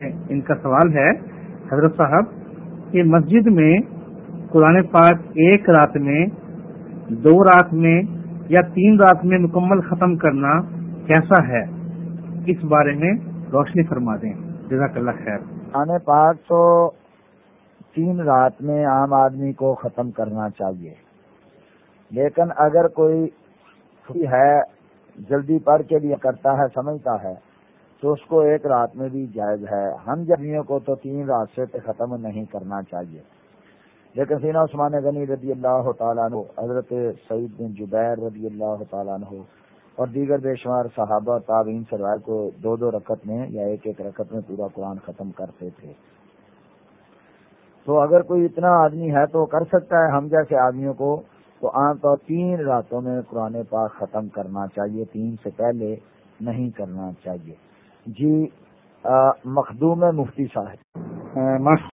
ان کا سوال ہے، حضرت صاحب، کہ مسجد میں قرآن پاک ایک رات میں، دو رات میں یا تین رات میں مکمل ختم کرنا کیسا ہے؟ اس بارے میں روشنی فرما دیں۔ جزاک اللہ خیر۔ قرآن پاک تو تین رات میں عام آدمی کو ختم کرنا چاہیے۔ لیکن اگر کوئی ہے، جلدی پڑھ کے بھی کرتا ہے، سمجھتا ہے تو اس کو ایک رات میں بھی جائز ہے۔ ہم جبیوں کو تو تین رات سے ختم نہیں کرنا چاہیے۔ لیکن سینا عثمان غنی رضی اللہ تعالیٰ عنہ، حضرت سعید بن جبیر رضی اللہ تعالیٰ عنہ اور دیگر بے شمار صحابہ تعبین سروائر کو دو دو رکعت میں یا ایک ایک رکعت میں پورا قرآن ختم کرتے تھے۔ تو اگر کوئی اتنا آدمی ہے تو کر سکتا ہے۔ ہم جیسے آدمیوں کو تو عام طور تین راتوں میں قرآن پاک ختم کرنا چاہیے، تین سے پہلے نہیں کرنا چاہیے۔ جی مخدوم مفتی صاحب۔